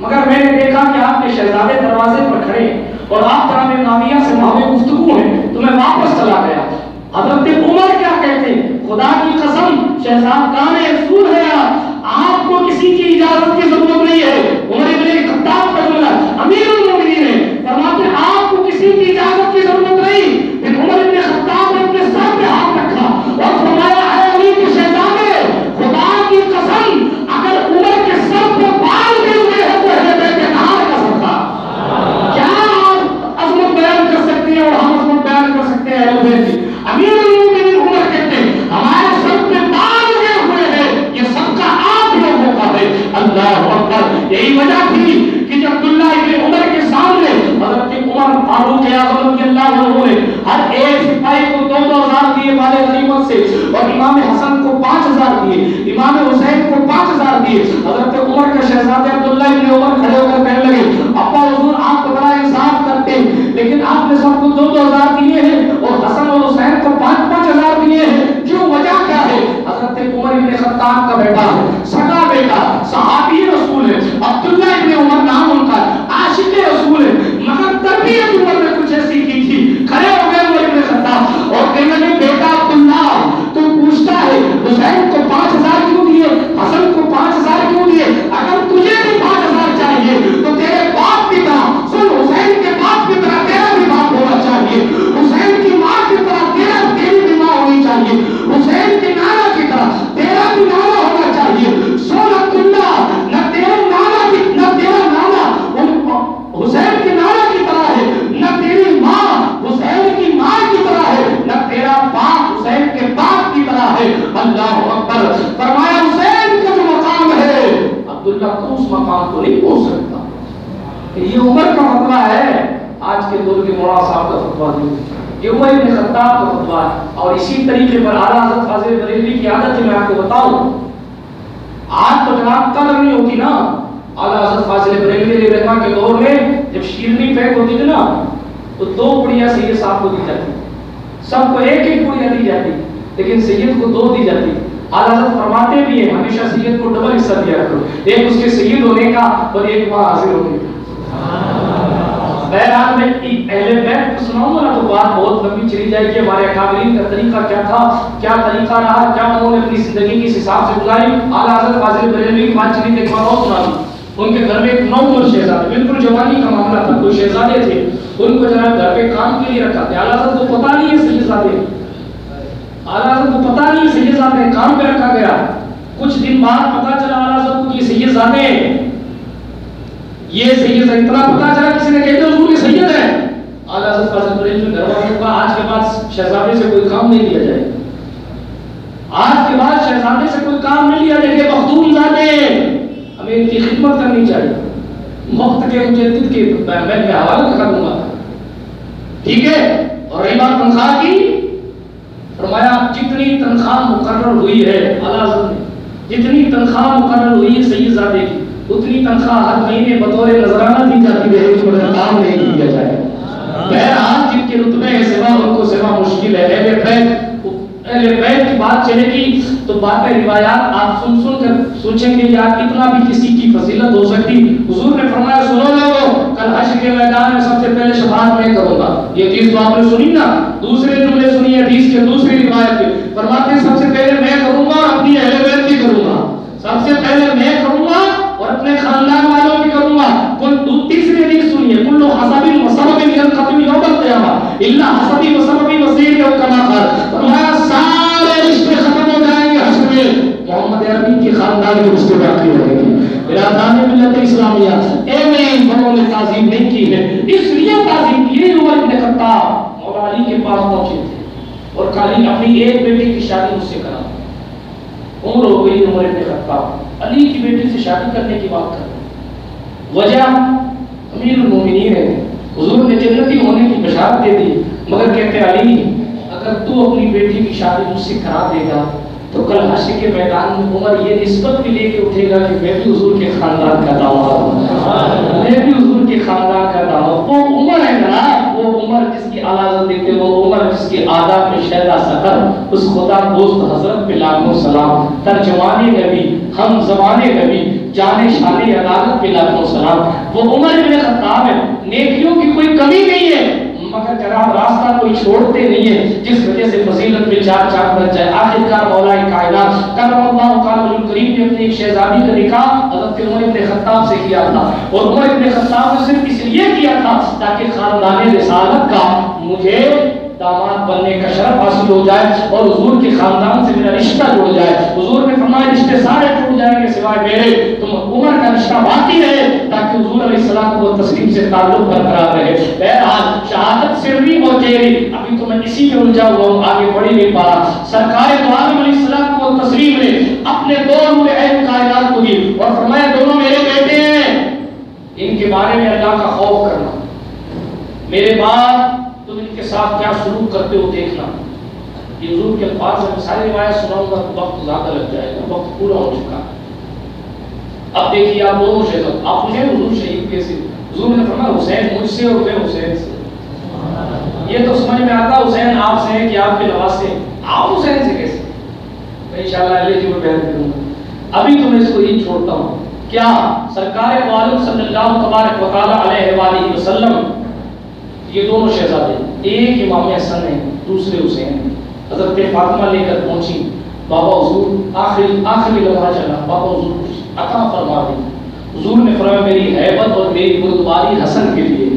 مگر میں نے دیکھا کہ آپ کے شہزادے دروازے پر کھڑے ہیں اور آپ جناب معاویہ سے محو گفتگو ہیں، تو میں واپس چلا گیا۔ حضرت عمر کیا کہتے خدا کی قسم، شہزاد کان رسول ہے، آپ کو کسی کی اجازت کی ضرورت نہیں ہے۔ عمر ابن امیر المؤمنین ہے فرماتے ہیں آپ کو کسی کی اجازت کی ضرورت نہیں پھر عمر ابن خطاب نے اپنے سر پہ ہاتھ رکھا اور فرمایا اے علی کے شہزادے خدا کی قسم اگر عمر کے سر پہ بال بھی ہوئے ہیں تو ہے بے کنار کا صدقہ کیا آپ عظمت بیان کر سکتے ہیں اور ہم عظمت بیان کر سکتے ہیں اہل بیت امیر المؤمنین عمر کہتے ہیں ہمارے سر پہ بال اگے ہوئے ہیں یہ صدقہ آپ لوگوں کا ہے اللہ اکبر یہی وجہ تھی حسین کو دو دو ہزار دیے والے غنیمت سے، اور امام حسن کو پانچ ہزار دیے، امام حسین کو پانچ ہزار دیے۔ حضرت عمر کا شہزادے عبداللہ ابن عمر کھڑے ہو کر کہنے لگے، ابا حضور، آپ بڑا انصاف کرتے ہیں، لیکن آپ نے سب کو دو دو ہزار دو دی جاتی۔ اعلیٰ حضرت فرماتے بھی ہیں، ہمیشہ سید کو ڈبل حصہ دیا کرو۔ ایک اس کے سید ہونے کا اور ایک وہاں حاضر ہونے کا۔ بہرحال میں اہل بیت کو سناؤں گا تو بات بہت لمبی چلی جائے گی۔ ہمارے اکابرین کا طریقہ کیا تھا؟ کیا طریقہ رہا؟ کیا انہوں نے اپنی زندگی کی حساب سے گزاری؟ اعلیٰ حضرت فاضل بریلوی کی بات چلی ایک بار اور سنا دی ان کے گھر میں ایک نو عمر شہزادے، بالکل جوانی کا معاملہ تھا۔ کوئی شہزادے تھے۔ ان کو جناب گھر پہ کام کے لیے رکھا تھا اعلیٰ حضرت کو پتہ نہیں ہے سیدزادے اعلیٰ حضرت کو پتہ نہیں ہے سیدزادے کام پہ رکھا گیا۔ کچھ دن بعد پتہ چلا اعلیٰ حضرت کو کہ سیدزادے ہیں یہ سید ہے اتنا پتا چلا کسی نے کہتے حضور کے سید ہے۔ اعلیٰ حضرت فاضل بریلوی میں گھر والوں کا آج کے بعد شہزادے سے کوئی کام نہیں لیا جائے۔ آج کے بعد شہزادے سے کوئی کام نہیں لیا جائے کہ مختوم زادے ہمیں ان کی خدمت کرنی چاہیے۔ وقت کے مجدد کے میں میں میں حوالہ کر دوں گا۔ ٹھیک ہے؟ اور رہی بات تنخواہ کی۔ فرمایا، جتنی تنخواہ مقرر ہوئی ہے اعلیٰ نے، جتنی تنخواہ مقرر ہوئی ہے سید زادے کی، اتنی تنخواہ ہر مہینے بطور نذرانہ دی جاتی ہے اس پر کام نہیں کیا جائے۔ بہرحال، جن کے رتبے ہیں سوا، ان کو سوا مشکل ہے۔ اہل بیت اہل بیت کی بات چلے گی تو باتیں روایات آپ سن سن کر سوچیں گے یار اتنا بھی کسی کی فضیلت ہو سکتی۔ حضور نے فرمایا، سنو لوگو کل حشر کے میدان میں سب سے پہلے شفاعت میں کروں گا۔ یہ حدیث تو آپ نے سنی نا۔ دوسرے جملے سنی حدیث کے دوسری روایت کے۔ فرماتے ہیں، سب سے پہلے میں کروں گا اور اپنی اہل بیت بھی کروں گا۔ سب سے پہلے میں کروں گا اور اپنے خاندان والوں بھی کروں گا۔ کل دو تیسری حدیث سنیے، کل حسب وسبب من الختم یوم القیامہ۔ الا حسب وسبب وسیل او کما قال فرمایا، سارے رشتے ختم ہو جائیں گے حشر میں۔ محمد عربی کے خاندان کے رشتے باقی رہیں گے۔ برادران ملت اسلامیہ، اے میں ان بڑوں نے تعظیم نہیں کی ہے۔ اس لیے تعظیم کی ہے عمر بن خطاب مولا علی کے پاس پہنچے تھے اور کالی اپنی ایک بیٹی کی شادی مجھ سے کرا۔ عمر ہو گئی، عمر ابن خطاب۔ علی کی بیٹی سے شادی کرنے کی بات کر رہے وجہ امیر المومنین ہے۔ حضور نے جنتی ہونے کی بشارت دے دی، مگر کہتے علی، اگر تو اپنی بیٹی کی شادی مجھ سے کرا دے گا تو کل حشر کے میدان میں عمر یہ نسبت بھی لے کے اٹھے گا کہ میں بھی حضور کے خاندان کا داماد ہوں۔ میں بھی حضور کے خاندان کا داماد وہ عمر ہے نا، وہ عمر جس کی اعلیٰ دیتے وہ عمر جس کے آداب میں شہدہ سفر اس خدا دوست حضرت پہ لاکھوں سلام ترجمان نبی، ہم زمان نبی جانے شان عدالت پہ لاکھوں سلام۔ وہ عمر ابن خطاب ہے نیکیوں کی کوئی کمی نہیں ہے مگر جناب راستہ کوئی چھوڑتے نہیں ہے جس وجہ سے فضیلت میں چار چار بن جائے۔ آخر کار مولا کائنات کرم اللہ تعالی الکریم نے اپنی ایک شہزادی کا نکاح حضرت عمر ابن خطاب سے کیا تھا۔ اور عمر ابن خطاب نے صرف اس لیے کیا تھا تاکہ خاندان رسالت کا مجھے داماد بننے کا شرف حاصل ہو جائے اور حضور کے خاندان سے میرا رشتہ جڑ جائے۔ حضور نے فرمایا، رشتے سارے ٹوٹ جائیں گے سوائے میرے۔ تم عمر کا رشتہ باقی رہے تاکہ حضور علیہ السلام کو تسلیم سے تعلق برقرار رہے۔ بہرحال، شہادت سری اور جیری ابھی تو میں اسی میں الجھا ہوا ہوں، آگے بڑھ ہی نہیں پا رہا۔ سرکار دو عالم علیہ السلام کو تسلیم نے اپنے دو نور عین کائنات کو دی اور فرمایا، دونوں میرے بیٹے ہیں۔ ان کے بارے میں اللہ کا خوف کرنا۔ میرے بعد کے ساتھ کیا سلوک کرتے ہو دیکھنا۔ یہ حضور کے الفاظ میں ساری روایت سناؤں گا تو وقت زیادہ لگ جائے گا، وقت پورا ہو چکا۔ اب دیکھیے، آپ دونوں شہید آپ مجھے حضور شہید کیسے حضور نے فرمایا، حسین مجھ سے اور میں حسین سے۔ یہ تو سمجھ میں آتا، حسین آپ سے ہے کہ آپ کے نواز سے۔ آپ حسین سے کیسے؟ میں انشاءاللہ اگلے جی میں بیان کروں گا۔ ابھی تو میں اس کو ہی چھوڑتا ہوں۔ کیا سرکار عالم صلی اللہ تبارک و علیہ وآلہ وسلم یہ دونوں شہزادے ایک امام حسن ہیں دوسرے حسین۔ ہیں حضرت فاطمہ لے کر پہنچی۔ بابا حضور آخری آخری لمحہ چلا۔ بابا حضور عطا فرما دیں حضور نے فرمایا، میری حیبت اور میری بردباری حسن کے لیے،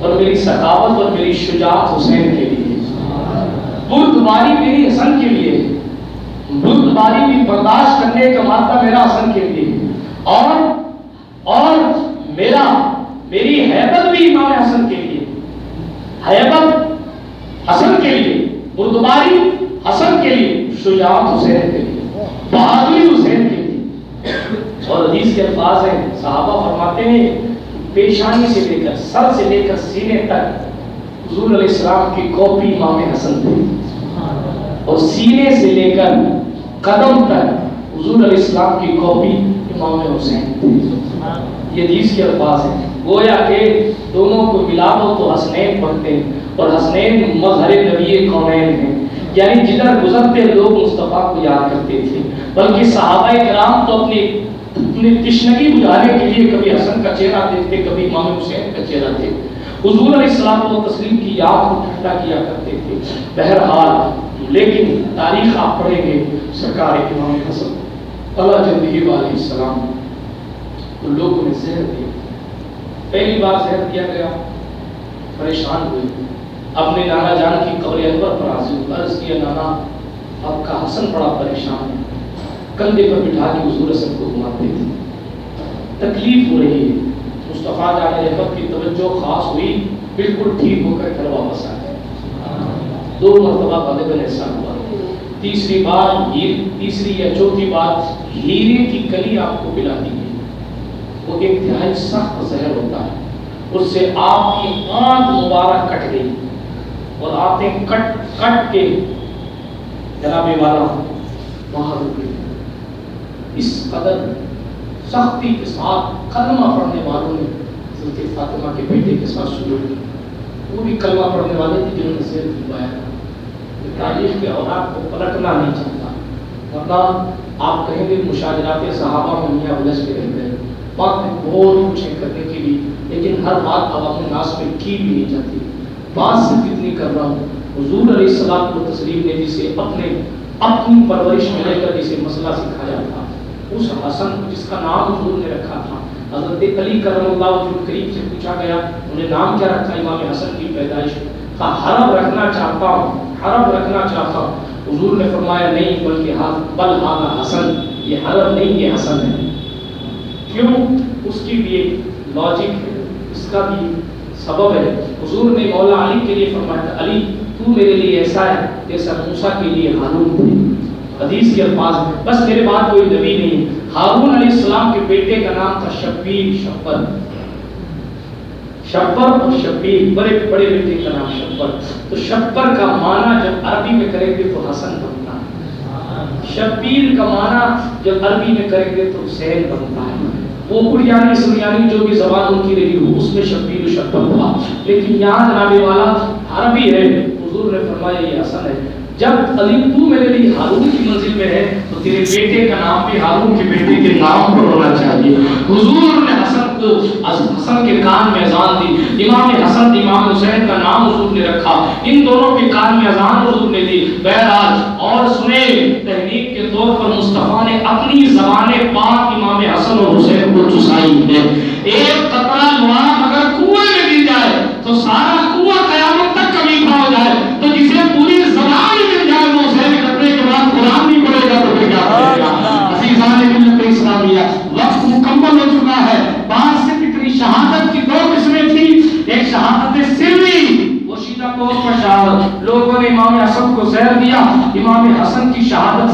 اور میری سخاوت اور میری شجاعت حسین کے لیے۔ بردباری میری حسن کے لیے۔ بردباری بھی برداشت کرنے کا مادہ میرا حسن کے لیے۔ اور اور میرا میری حیبت بھی امام حسن کے لیے۔ حیبت حسن کے لیے، بردباری حسن کے لیے، شجاعت حسین کے لیے، بہادری حسین کے لیے۔ اور حدیث کے الفاظ ہیں، صحابہ فرماتے ہیں، پیشانی سے لے کر، سر سے لے کر، سینے تک حضور علیہ السلام کی کاپی امام حسن تھی۔ اور سینے سے لے کر قدم تک حضور علیہ السلام کی کاپی امام حسین تھی۔ یہ حدیث کے الفاظ ہیں۔ گویا کہ دونوں کو ملا دو تو حسنین پڑھتے ہیں اور حسنین مظہر نبی کونین ہیں۔ یعنی جدھر گزرتے لوگ مصطفیٰ کو یاد کرتے تھے۔ بلکہ صحابہ کرام تو اپنی اپنی تشنگی بجھانے کے لیے کبھی حسن کا چہرہ دیکھتے، کبھی امام حسین کا چہرہ دیکھتے۔ حضور علیہ السلام و تسلیم کی یاد کو ٹھٹا کیا کرتے تھے۔ بہرحال، لیکن تاریخ آپ پڑھیں گے سرکار امام حسن، اللہ جلدی علیہ السلام تو لوگوں نے زہر دیا۔ پہلی بار زہر دیا گیا، پریشان ہوئے اپنے نانا جان کی قبر انور پر حاضر عرض کیا نانا، آپ کا حسن بڑا پریشان ہے۔ کندھے پر بٹھا کے حضور حسن کو گھماتے تھے۔ تکلیف ہو رہی ہے۔ مصطفیٰ جان رحمت کی توجہ خاص ہوئی، بالکل ٹھیک ہو کر گھر واپس آ گئے دو مرتبہ غالب ایسا ہوا۔ تیسری بار ہیر، تیسری یا چوتھی بار ہیرے کی کلی آپ کو پلا دی۔ گئی وہ ایک تہائی سخت زہر ہوتا ہے۔ اس سے آپ کی آنکھ مبارک کٹ گئی اور آتے کٹ کٹ کے جناب والا وہاں رک گئی اس قدر سختی کے ساتھ کلمہ پڑھنے والوں نے حضرت فاطمہ کے بیٹے کے ساتھ شروع کی۔ وہ بھی کلمہ پڑھنے والے تھے جنہوں نے زیر دلوایا تھا۔ تاریخ کے اوراق کو پلٹنا نہیں چاہتا۔ ورنہ آپ کہیں گے مشاجرات صحابہ میں میاں وجہ کے رہ گئے بات میں بہت کچھ ہے کرنے کے لیے، لیکن ہر بات عوام الناس میں کی بھی نہیں جاتی۔ بات صرف اتنی کر رہا ہوں۔ حضور علیہ السلام کو تسلیم نے جسے اپنے، اپنی پرورش میں لے کر جسے مسئلہ سکھایا تھا۔ اس حسن جس کا نام حضور نے رکھا تھا، حضرت علی کرم اللہ وجود کریم سے پوچھا گیا، انہیں نام کیا رکھا امام حسن کی پیدائش۔ کا حرم رکھنا چاہتا ہوں حرم رکھنا چاہتا ہوں۔ حضور نے فرمایا، نہیں، بلکہ بل ہاں حسن۔ یہ حرم نہیں، یہ حسن ہے۔ کیوں اس کی بھی ایک لاجک ہے؟ اس کا بھی سبب ہے۔ حضور نے مولا علی کے لیے فرمایا علی، تو میرے لیے ایسا ہے جیسا موسیٰ کے لیے ہارون تھے حدیث کے الفاظ بس میرے بعد کوئی نبی نہیں ہارون علیہ السلام کے بیٹے کا نام تھا شبیر، شبر۔ شبر اور شبیر، بڑے بڑے بیٹے کا نام شبر۔ تو شبر کا معنی جب عربی میں کریں گے تو حسن بنتا ہے۔ شبیر کا معنی جب عربی میں کریں گے تو حسین بنتا ہے۔ وہ قریانی سریانی جو بھی زبان ان کی رہی ہو، اس میں شبیر و شبر ہوا۔ لیکن یہاں جناب والا عربی ہے، حضور نے فرمایا یہ اصل ہے۔ جب علی تو میرے لیے ہارون کی منزل میں ہے، تو تیرے بیٹے کا نام بھی ہارون کے بیٹے کے نام پر ہونا چاہیے۔ حضور نے حسن کے کان میں اذان دی۔ امام حسن، امام حسین کا نام حضور نے رکھا۔ ان دونوں کے کان میں اذان حضور نے دی۔ بہرحال، اور سنے تحریک کے طور پر مصطفیٰ نے اپنی زبان پاک امام حسن اور حسین کو چسائی ہے۔ ایک قطرہ لوام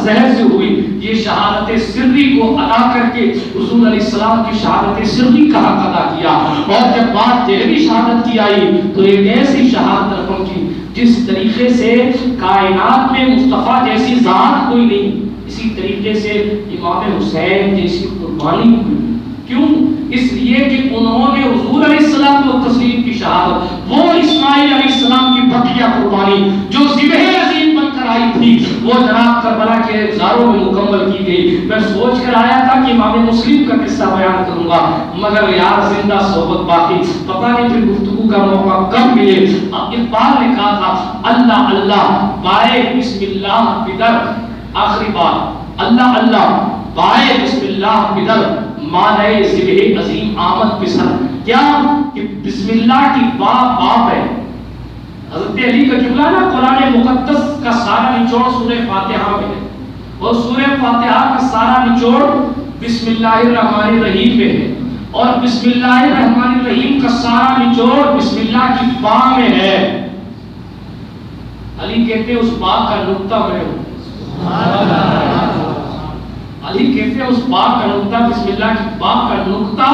زہر سے ہوئی یہ شہادت سری کو ادا کر کے حضور علیہ السلام کی شہادت سری کا حق ادا کیا؟ اور جب بات تیرہویں شہادت کی آئی تو ایک ایسی شہادت رقم کی جس طریقے سے کائنات میں مصطفیٰ جیسی ذات کوئی نہیں، اسی طریقے سے امام حسین جیسی قربانی ہوئی۔ کیوں؟ اس لیے کہ انہوں نے حضور علیہ السلام کو تسلیم کی شہادت، وہ اسماعیل علیہ السلام کی بکیا قربانی، جو ذبح عظیم بن کر تھی۔ وہ جناب کربلا کے ہزاروں میں مکمل کی گئی۔ میں سوچ کر آیا تھا کہ امام مسلم کا قصہ بیان کروں گا، مگر یار زندہ صحبت باقی۔ پتہ نہیں پھر گفتگو کا موقع کب ملے۔ اقبال نے کہا تھا، اللہ اللہ، بائے بسم اللہ بدر۔ آخری بات، اللہ اللہ، بائے بسم اللہ بدر۔ مانے ذبح عظیم آمد پسر کیا کہ بسم اللہ کی با باپ ہے؟ حضرت علی کا جملہ نا قرآن مقدس کا سارا نچوڑ سورہ فاتحہ میں ہے۔ اور سورہ فاتحہ کا سارا نچوڑ بسم اللہ الرحمن الرحیم میں ہے۔ اور بسم اللہ الرحمن الرحیم کا سارا نچوڑ بسم اللہ کی با میں ہے۔ علی کہتے ہیں اس با کا نقطہ میں ہوں علی کہتے ہیں اس با کا نقطہ بسم اللہ کی با کا نقطہ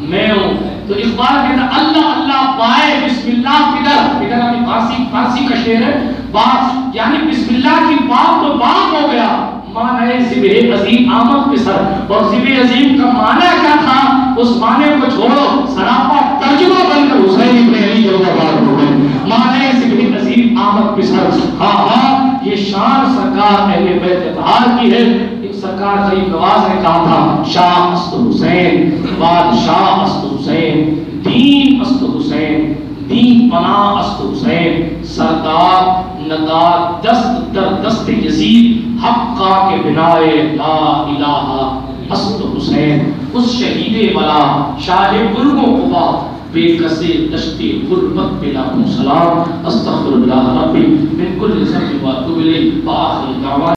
میں ہوں تو اقبال کہتا اللہ اللہ بائے بسم اللہ کدھر ادھر ابھی فارسی فارسی کا شعر ہے۔ بات یعنی بسم اللہ کی بات تو بات ہو گیا۔ معنی ذبح عظیم آمد پہ سر۔ اور ذبح عظیم کا معنی کیا تھا؟ اس معنی کو چھوڑو۔ سراپا ترجمہ بن کر حسین ابن علی جو بات ہو گئے معنی ذبح عظیم آمد پہ سر۔ ہاں ہاں یہ شان سرکار اہل بیت اطہار کی ہے۔ سرکار غریب نواز نے کہا تھا، شاہ است حسین، بادشاہ است حسین، دین است حسین، دین پناہ است حسین، سردار ندار دست در دست یزید حقا کے بنائے لا الہ است حسین۔ اس شہید ولا شاہ گرگوں قبا بے کسے دشتی غربت بلا سلام۔ استغفر اللہ ربی، من کل ذنب و اتوب باخر دعوانا۔